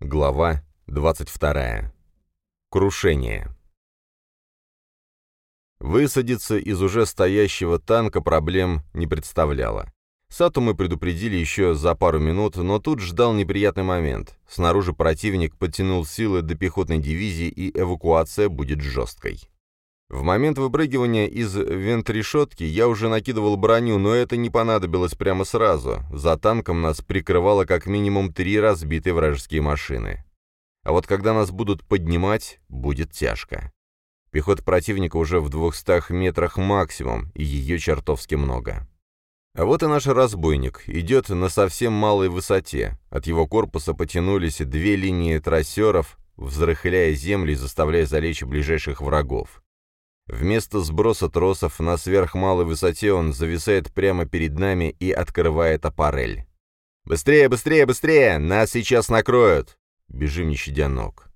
Глава 22. Крушение. Высадиться из уже стоящего танка проблем не представляло. Сату мы предупредили еще за пару минут, но тут ждал неприятный момент. Снаружи противник подтянул силы до пехотной дивизии, и эвакуация будет жесткой. В момент выпрыгивания из вентрешетки я уже накидывал броню, но это не понадобилось прямо сразу. За танком нас прикрывало как минимум три разбитые вражеские машины. А вот когда нас будут поднимать, будет тяжко. Пехота противника уже в двухстах метрах максимум, и ее чертовски много. А вот и наш разбойник, идет на совсем малой высоте. От его корпуса потянулись две линии трассеров, взрыхляя землю и заставляя залечь ближайших врагов. Вместо сброса тросов на сверхмалой высоте он зависает прямо перед нами и открывает аппарель. «Быстрее, быстрее, быстрее! Нас сейчас накроют!» Бежим, не щадя ног.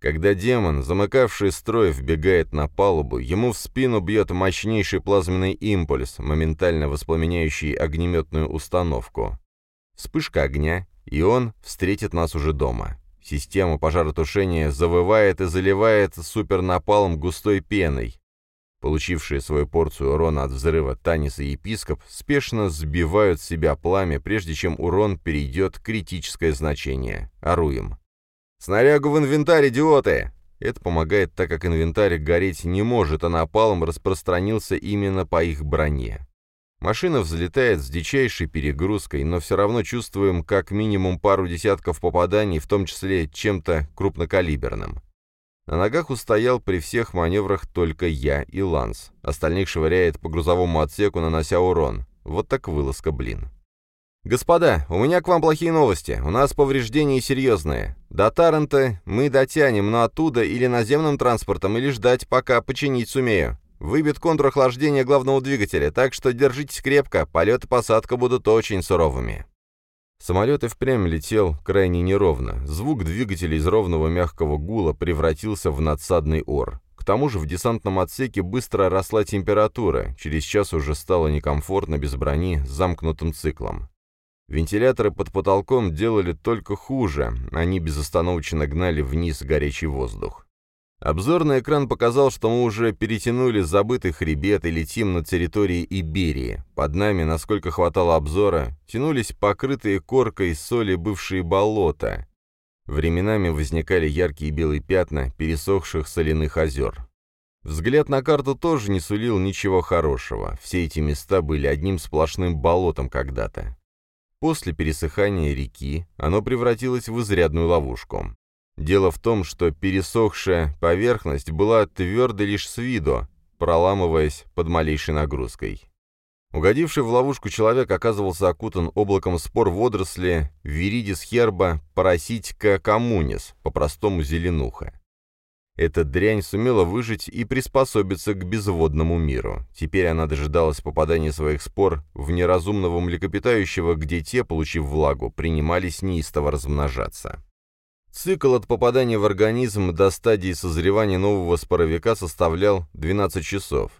Когда демон, замыкавший строй, вбегает на палубу, ему в спину бьет мощнейший плазменный импульс, моментально воспламеняющий огнеметную установку. Вспышка огня, и он встретит нас уже дома. Система пожаротушения завывает и заливает супернапалм густой пеной. Получившие свою порцию урона от взрыва Танис и Епископ спешно сбивают с себя пламя, прежде чем урон перейдет критическое значение. Оруем. «Снарягу в инвентарь, идиоты!» Это помогает, так как инвентарь гореть не может, а напалм распространился именно по их броне. Машина взлетает с дичайшей перегрузкой, но все равно чувствуем как минимум пару десятков попаданий, в том числе чем-то крупнокалиберным. На ногах устоял при всех маневрах только я и Ланс. Остальных швыряет по грузовому отсеку, нанося урон. Вот так вылазка, блин. «Господа, у меня к вам плохие новости. У нас повреждения серьезные. До Таррента мы дотянем, но оттуда или наземным транспортом, или ждать, пока починить сумею. Выбит контур охлаждения главного двигателя, так что держитесь крепко, полет и посадка будут очень суровыми». Самолет и впрямь летел крайне неровно. Звук двигателя из ровного мягкого гула превратился в надсадный ор. К тому же в десантном отсеке быстро росла температура, через час уже стало некомфортно без брони с замкнутым циклом. Вентиляторы под потолком делали только хуже, они безостановочно гнали вниз горячий воздух. Обзорный экран показал, что мы уже перетянули забытый хребет и летим на территории Иберии. Под нами, насколько хватало обзора, тянулись покрытые коркой соли бывшие болота. Временами возникали яркие белые пятна пересохших соляных озер. Взгляд на карту тоже не сулил ничего хорошего. Все эти места были одним сплошным болотом когда-то. После пересыхания реки оно превратилось в изрядную ловушку. Дело в том, что пересохшая поверхность была твердой лишь с виду, проламываясь под малейшей нагрузкой. Угодивший в ловушку человек оказывался окутан облаком спор водоросли виридис херба параситика коммунис, по-простому зеленуха. Эта дрянь сумела выжить и приспособиться к безводному миру. Теперь она дожидалась попадания своих спор в неразумного млекопитающего, где те, получив влагу, принимались неистово размножаться. Цикл от попадания в организм до стадии созревания нового споровика составлял 12 часов.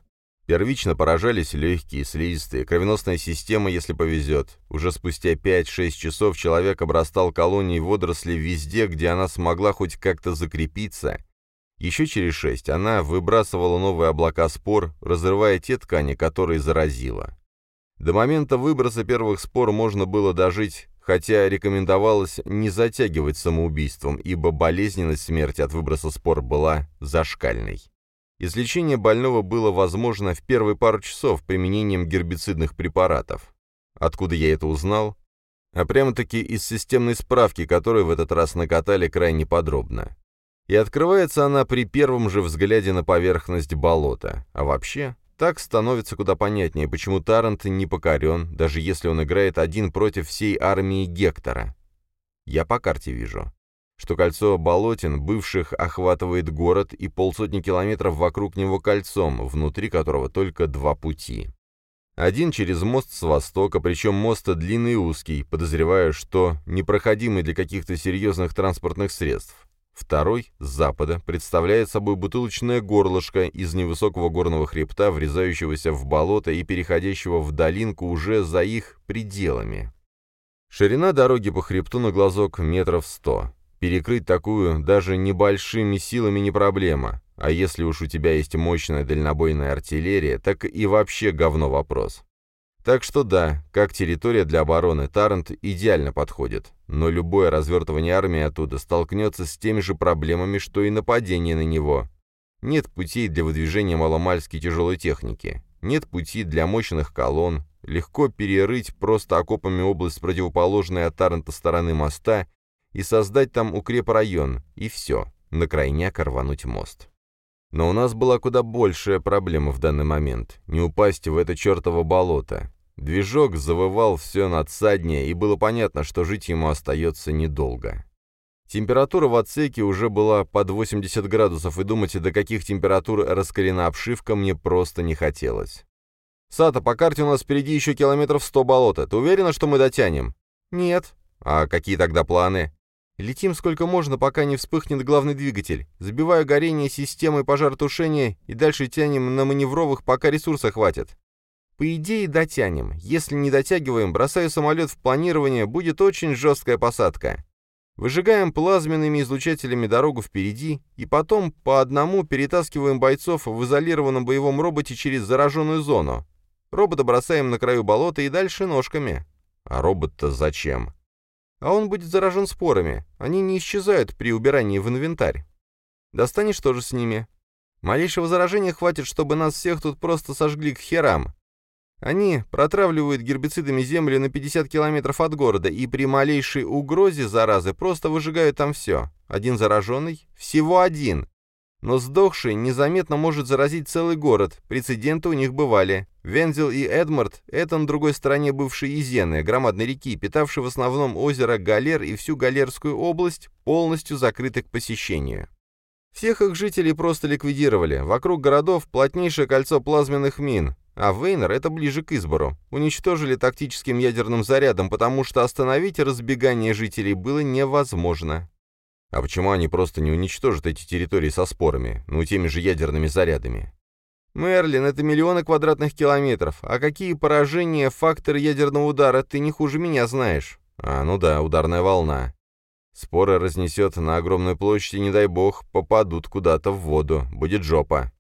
Первично поражались легкие, слизистые, кровеносная система, если повезет. Уже спустя 5-6 часов человек обрастал колонией водорослей везде, где она смогла хоть как-то закрепиться. Еще через 6 она выбрасывала новые облака спор, разрывая те ткани, которые заразила. До момента выброса первых спор можно было дожить хотя рекомендовалось не затягивать самоубийством, ибо болезненность смерти от выброса спор была зашкальной. Излечение больного было возможно в первые пару часов применением гербицидных препаратов. Откуда я это узнал? А прямо-таки из системной справки, которую в этот раз накатали крайне подробно. И открывается она при первом же взгляде на поверхность болота. А вообще, так становится куда понятнее, почему Тарант не покорен, даже если он играет один против всей армии Гектора. Я по карте вижу, что кольцо болотин бывших охватывает город и полсотни километров вокруг него кольцом, внутри которого только два пути. Один через мост с востока, причем мост длинный и узкий, подозреваю, что непроходимый для каких-то серьезных транспортных средств. Второй, с запада, представляет собой бутылочное горлышко из невысокого горного хребта, врезающегося в болото и переходящего в долинку уже за их пределами. Ширина дороги по хребту на глазок метров сто. Перекрыть такую даже небольшими силами не проблема, а если уж у тебя есть мощная дальнобойная артиллерия, так и вообще говно вопрос. Так что да, как территория для обороны Тарант идеально подходит, но любое развертывание армии оттуда столкнется с теми же проблемами, что и нападение на него. Нет путей для выдвижения маломальски тяжелой техники, нет пути для мощных колонн, легко перерыть просто окопами область противоположной от Таранта стороны моста и создать там укрепрайон, и все, на крайняк рвануть мост. Но у нас была куда большая проблема в данный момент — не упасть в это чертово болото. Движок завывал все надсаднее, и было понятно, что жить ему остается недолго. Температура в отсеке уже была под 80 градусов, и думать, до каких температур раскалена обшивка, мне просто не хотелось. «Сата, по карте у нас впереди еще километров 100 болота. Ты уверена, что мы дотянем?» «Нет». «А какие тогда планы?» «Летим сколько можно, пока не вспыхнет главный двигатель. Забиваю горение системой пожаротушения и дальше тянем на маневровых, пока ресурса хватит. По идее, дотянем. Если не дотягиваем, бросаю самолет в планирование, будет очень жесткая посадка. Выжигаем плазменными излучателями дорогу впереди, и потом по одному перетаскиваем бойцов в изолированном боевом роботе через зараженную зону. Робота бросаем на краю болота и дальше ножками. А робот-то зачем? А он будет заражен спорами. Они не исчезают при убирании в инвентарь. Достанешь тоже с ними. Малейшего заражения хватит, чтобы нас всех тут просто сожгли к херам. Они протравливают гербицидами землю на 50 километров от города и при малейшей угрозе заразы просто выжигают там все. Один зараженный? Всего один. Но сдохший незаметно может заразить целый город. Прецеденты у них бывали. Вензел и Эдмард — это на другой стороне бывшей Изены, громадной реки, питавшей в основном озеро Галер и всю Галерскую область, полностью закрыты к посещению. Всех их жителей просто ликвидировали. Вокруг городов плотнейшее кольцо плазменных мин. А Вейнер — это ближе к избору. Уничтожили тактическим ядерным зарядом, потому что остановить разбегание жителей было невозможно. А почему они просто не уничтожат эти территории со спорами, ну теми же ядерными зарядами? Мерлин, это миллионы квадратных километров. А какие поражения, факторы ядерного удара, ты не хуже меня знаешь. А, ну да, ударная волна. Споры разнесет на огромную площадь, и, не дай бог, попадут куда-то в воду. Будет жопа.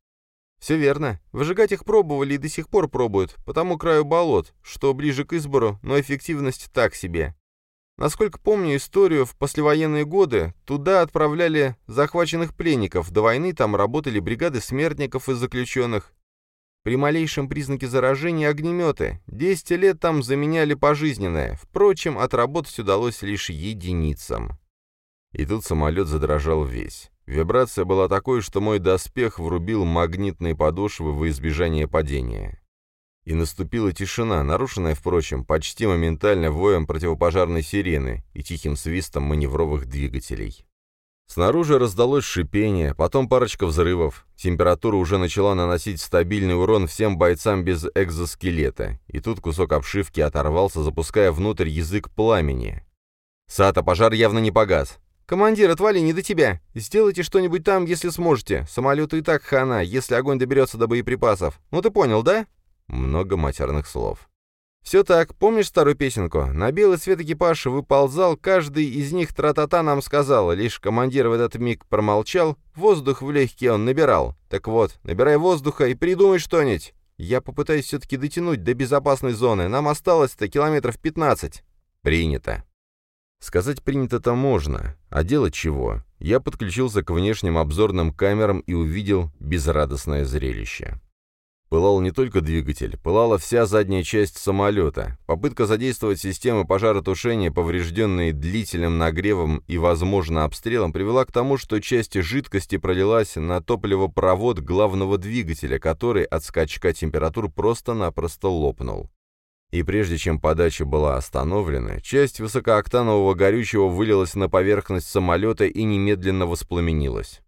«Все верно. Выжигать их пробовали и до сих пор пробуют, по тому краю болот, что ближе к избору, но эффективность так себе. Насколько помню историю, в послевоенные годы туда отправляли захваченных пленников, до войны там работали бригады смертников и заключенных. При малейшем признаке заражения огнеметы. Десять лет там заменяли пожизненное. Впрочем, отработать удалось лишь единицам. И тут самолет задрожал весь. Вибрация была такой, что мой доспех врубил магнитные подошвы во избежание падения. И наступила тишина, нарушенная, впрочем, почти моментально воем противопожарной сирены и тихим свистом маневровых двигателей. Снаружи раздалось шипение, потом парочка взрывов. Температура уже начала наносить стабильный урон всем бойцам без экзоскелета, и тут кусок обшивки оторвался, запуская внутрь язык пламени. «Сата, пожар явно не погас. «Командир, отвали, не до тебя. Сделайте что-нибудь там, если сможете. Самолету и так хана, если огонь доберется до боеприпасов. Ну ты понял, да?» Много матерных слов. «Все так. Помнишь старую песенку? На белый свет экипаж выползал, каждый из них тра-та-та нам сказал. Лишь командир в этот миг промолчал, воздух в легкие он набирал. Так вот, набирай воздуха и придумай что-нибудь. Я попытаюсь все-таки дотянуть до безопасной зоны. Нам осталось-то километров 15. Принято. Сказать принято-то можно, а делать чего? Я подключился к внешним обзорным камерам и увидел безрадостное зрелище. Пылал не только двигатель, пылала вся задняя часть самолета. Попытка задействовать системы пожаротушения, поврежденные длительным нагревом и, возможно, обстрелом, привела к тому, что часть жидкости пролилась на топливопровод главного двигателя, который от скачка температур просто-напросто лопнул. И прежде чем подача была остановлена, часть высокооктанового горючего вылилась на поверхность самолета и немедленно воспламенилась.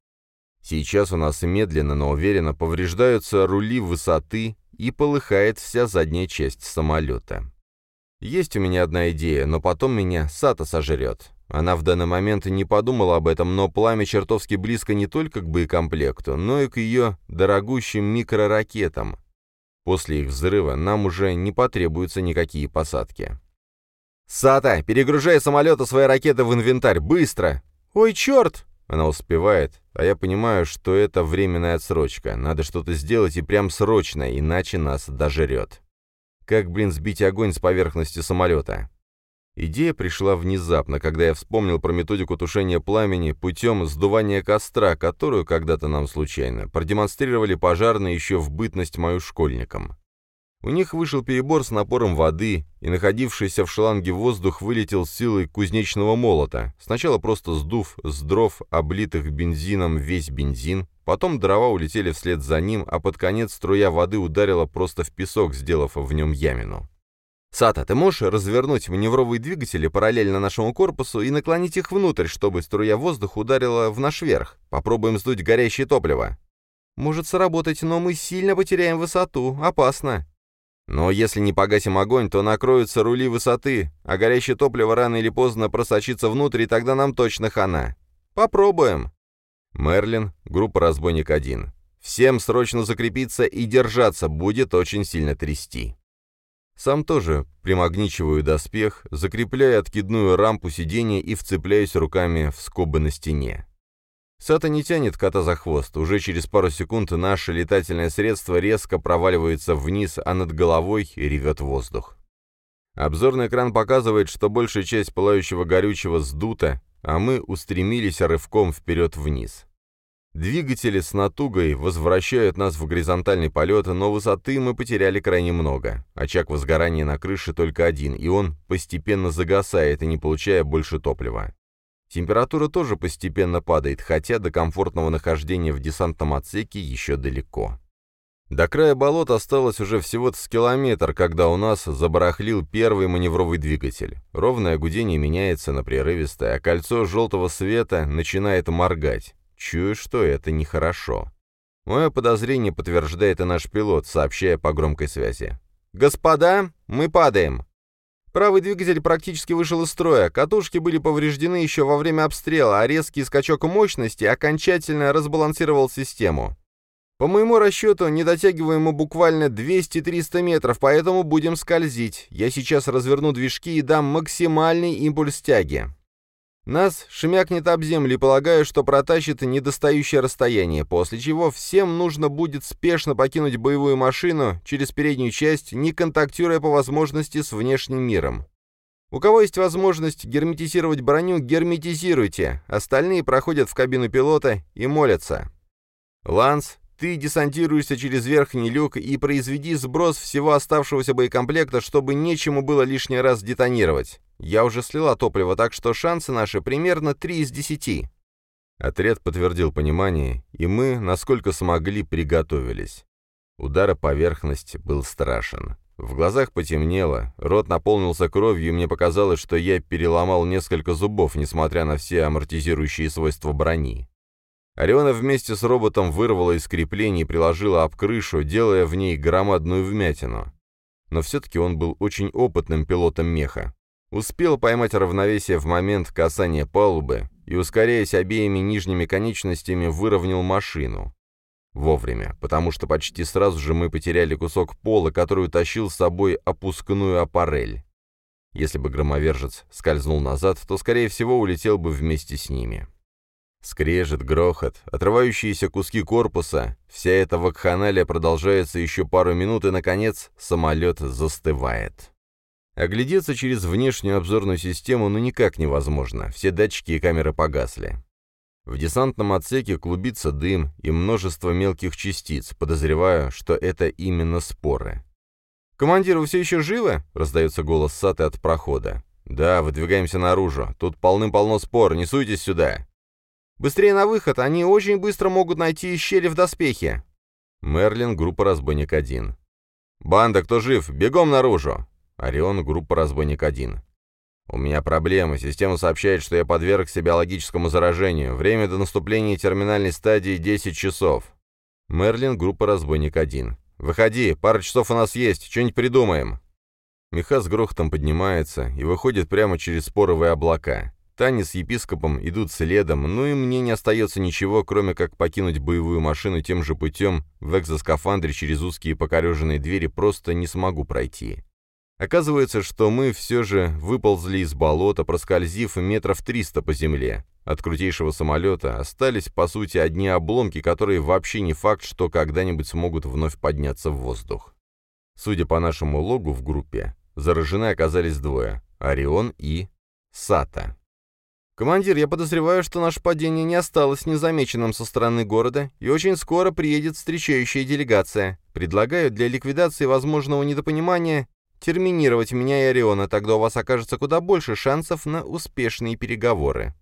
Сейчас у нас медленно, но уверенно повреждаются рули высоты и полыхает вся задняя часть самолета. Есть у меня одна идея, но потом меня Сата сожрет. Она в данный момент не подумала об этом, но пламя чертовски близко не только к боекомплекту, но и к ее дорогущим микроракетам, После их взрыва нам уже не потребуются никакие посадки. «Сата, перегружай самолета свои ракеты в инвентарь, быстро!» «Ой, черт!» Она успевает, а я понимаю, что это временная отсрочка. Надо что-то сделать и прям срочно, иначе нас дожрет. Как, блин, сбить огонь с поверхности самолета? Идея пришла внезапно, когда я вспомнил про методику тушения пламени путем сдувания костра, которую когда-то нам случайно продемонстрировали пожарные еще в бытность мою школьникам. У них вышел перебор с напором воды, и находившийся в шланге воздух вылетел с силой кузнечного молота, сначала просто сдув с дров, облитых бензином, весь бензин, потом дрова улетели вслед за ним, а под конец струя воды ударила просто в песок, сделав в нем ямину. «Сата, ты можешь развернуть маневровые двигатели параллельно нашему корпусу и наклонить их внутрь, чтобы струя воздуха ударила в наш верх? Попробуем сдуть горящее топливо». «Может сработать, но мы сильно потеряем высоту. Опасно». «Но если не погасим огонь, то накроются рули высоты, а горящее топливо рано или поздно просочится внутрь, и тогда нам точно хана. Попробуем». Мерлин, группа «Разбойник-1». «Всем срочно закрепиться и держаться, будет очень сильно трясти». Сам тоже примагничиваю доспех, закрепляю откидную рампу сиденья и вцепляюсь руками в скобы на стене. Сата не тянет кота за хвост. Уже через пару секунд наше летательное средство резко проваливается вниз, а над головой ревет воздух. Обзорный экран показывает, что большая часть пылающего горючего сдута, а мы устремились рывком вперед вниз. Двигатели с натугой возвращают нас в горизонтальный полет, но высоты мы потеряли крайне много. Очаг возгорания на крыше только один, и он постепенно загасает и не получая больше топлива. Температура тоже постепенно падает, хотя до комфортного нахождения в десантном отсеке еще далеко. До края болот осталось уже всего-то с километр, когда у нас забарахлил первый маневровый двигатель. Ровное гудение меняется на прерывистое, а кольцо желтого света начинает моргать. Чую, что это нехорошо. Мое подозрение подтверждает и наш пилот, сообщая по громкой связи. «Господа, мы падаем!» Правый двигатель практически вышел из строя, катушки были повреждены еще во время обстрела, а резкий скачок мощности окончательно разбалансировал систему. По моему расчету, не дотягиваем мы буквально 200-300 метров, поэтому будем скользить. Я сейчас разверну движки и дам максимальный импульс тяги. Нас шмякнет об землю и полагаю, что протащит недостающее расстояние, после чего всем нужно будет спешно покинуть боевую машину через переднюю часть, не контактируя по возможности с внешним миром. У кого есть возможность герметизировать броню, герметизируйте, остальные проходят в кабину пилота и молятся. Ланс, ты десантируешься через верхний люк и произведи сброс всего оставшегося боекомплекта, чтобы нечему было лишний раз детонировать. Я уже слила топливо, так что шансы наши примерно 3 из 10. Отряд подтвердил понимание, и мы, насколько смогли, приготовились. Удар о поверхность был страшен. В глазах потемнело, рот наполнился кровью, и мне показалось, что я переломал несколько зубов, несмотря на все амортизирующие свойства брони. Ориона вместе с роботом вырвала из креплений и приложила об крышу, делая в ней громадную вмятину. Но все-таки он был очень опытным пилотом меха, Успел поймать равновесие в момент касания палубы и, ускоряясь обеими нижними конечностями, выровнял машину. Вовремя, потому что почти сразу же мы потеряли кусок пола, который утащил с собой опускную аппарель. Если бы громовержец скользнул назад, то, скорее всего, улетел бы вместе с ними. Скрежет, грохот, отрывающиеся куски корпуса, вся эта вакханалия продолжается еще пару минут, и, наконец, самолет застывает. Оглядеться через внешнюю обзорную систему ну никак невозможно, все датчики и камеры погасли. В десантном отсеке клубится дым и множество мелких частиц, подозреваю, что это именно споры. «Командир, вы все еще живы?» — раздается голос Саты от прохода. «Да, выдвигаемся наружу. Тут полным-полно спор, не суйтесь сюда». «Быстрее на выход, они очень быстро могут найти щели в доспехе». Мерлин, группа «Разбойник-1». «Банда, кто жив, бегом наружу!» Орион, группа «Разбойник-1». «У меня проблемы. Система сообщает, что я подвергся биологическому заражению. Время до наступления терминальной стадии 10 часов». Мерлин, группа «Разбойник-1». «Выходи, пара часов у нас есть, что-нибудь придумаем». Меха с грохотом поднимается и выходит прямо через споровые облака. Таня с епископом идут следом, ну и мне не остается ничего, кроме как покинуть боевую машину тем же путем, в экзоскафандре через узкие покореженные двери просто не смогу пройти. Оказывается, что мы все же выползли из болота, проскользив метров триста по земле. От крутейшего самолета остались, по сути, одни обломки, которые вообще не факт, что когда-нибудь смогут вновь подняться в воздух. Судя по нашему логу в группе, заражены оказались двое — Орион и Сата. «Командир, я подозреваю, что наше падение не осталось незамеченным со стороны города, и очень скоро приедет встречающая делегация. Предлагаю для ликвидации возможного недопонимания терминировать меня и Ориона, тогда у вас окажется куда больше шансов на успешные переговоры».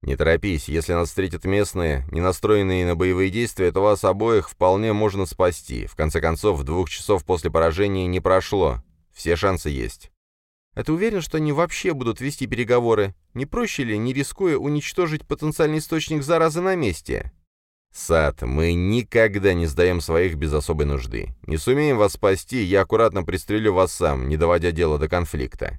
«Не торопись, если нас встретят местные, не настроенные на боевые действия, то вас обоих вполне можно спасти. В конце концов, двух часов после поражения не прошло. Все шансы есть». Ты уверен, что они вообще будут вести переговоры? Не проще ли, не рискуя, уничтожить потенциальный источник заразы на месте? Сад, мы никогда не сдаем своих без особой нужды. Не сумеем вас спасти, я аккуратно пристрелю вас сам, не доводя дело до конфликта.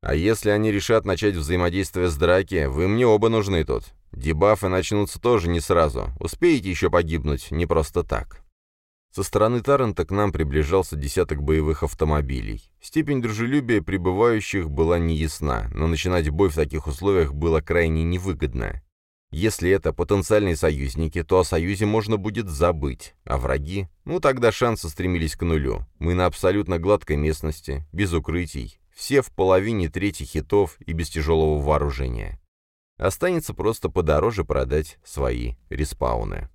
А если они решат начать взаимодействие с драки, вы мне оба нужны тут. Дебафы начнутся тоже не сразу. Успеете еще погибнуть, не просто так. Со стороны Таррента к нам приближался десяток боевых автомобилей. Степень дружелюбия прибывающих была неясна, но начинать бой в таких условиях было крайне невыгодно. Если это потенциальные союзники, то о союзе можно будет забыть, а враги? Ну тогда шансы стремились к нулю. Мы на абсолютно гладкой местности, без укрытий, все в половине трети хитов и без тяжелого вооружения. Останется просто подороже продать свои респауны.